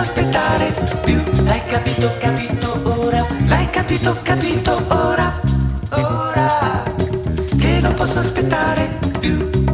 aspettare più. L'hai capito, capito ora. L'hai capito, capito ora. Ora che non posso aspettare più.